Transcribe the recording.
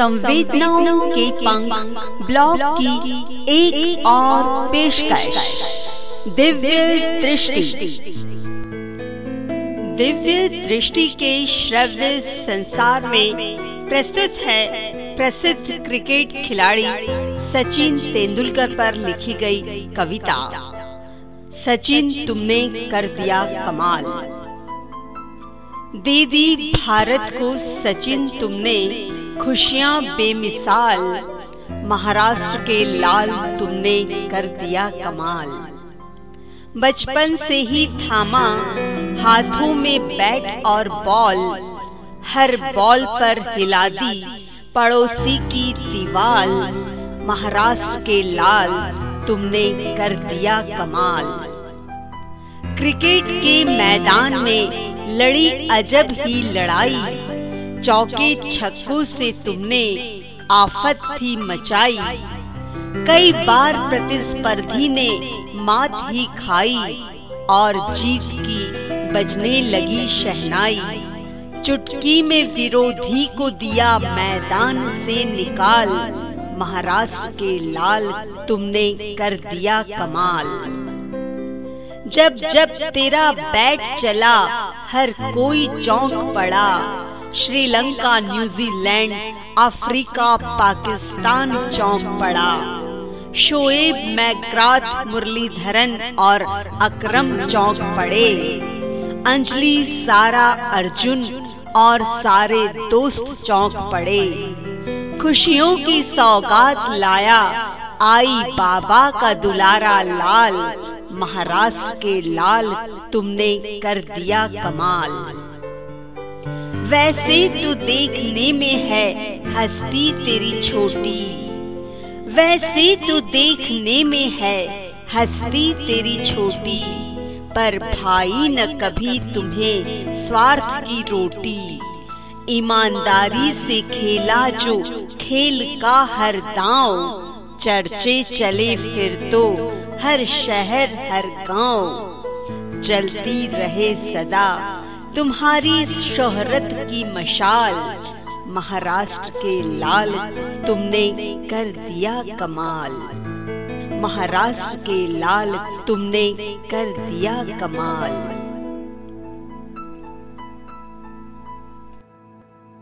संवेदनाओं के पंख ब्लॉग की एक, एक और पेशकश। दिव्य दृष्टि। दिव्य दृष्टि के श्रव्य संसार में प्रस्तुत है प्रसिद्ध क्रिकेट खिलाड़ी सचिन तेंदुलकर पर लिखी गई कविता। सचिन तुमने कर दिया कमाल। दे दी भारत को सचिन तुमने खुशियाँ बेमिसाल, महाराष्ट्र के लाल तुमने कर दिया कमाल। बचपन से ही थामा, हाथों में बैट और बॉल, हर बॉल पर हिला दी पड़ोसी की दीवाल, महाराष्ट्र के लाल तुमने कर दिया कमाल। क्रिकेट के मैदान में लड़ी अजब ही लड़ाई चौके छक्कों से तुमने आफत थी मचाई। कई बार प्रतिस्पर्धी ने मात ही खाई और जीत की बजने लगी शहनाई। चुटकी में विरोधी को दिया मैदान से निकाल, महाराष्ट्र के लाल तुमने कर दिया कमाल। जब जब तेरा बैट चला, हर कोई चौंक पड़ा श्रीलंका न्यूजीलैंड अफ्रीका, पाकिस्तान चौंक पड़ा। शोएब मैग्राथ मुरलीधरन और अकरम चौंक पड़े। अंजलि, सारा अर्जुन और सारे दोस्त चौंक पड़े। खुशियों की सौगात लाया आई बाबा का दुलारा लाल। महाराष्ट्र के लाल तुमने कर दिया कमाल। वैसे तो देखने में है हस्ती तेरी छोटी। वैसे तो देखने में है हस्ती तेरी छोटी। पर भाई न कभी तुम्हें स्वार्थ की रोटी। ईमानदारी से खेला जो खेल का हर दांव। चर्चे चले फिर तो हर शहर हर गाँव। जलती रहे सदा तुम्हारी शोहरत की मशाल, महाराष्ट्र के लाल, तुमने कर दिया कमाल। महाराष्ट्र के लाल, तुमने कर दिया कमाल।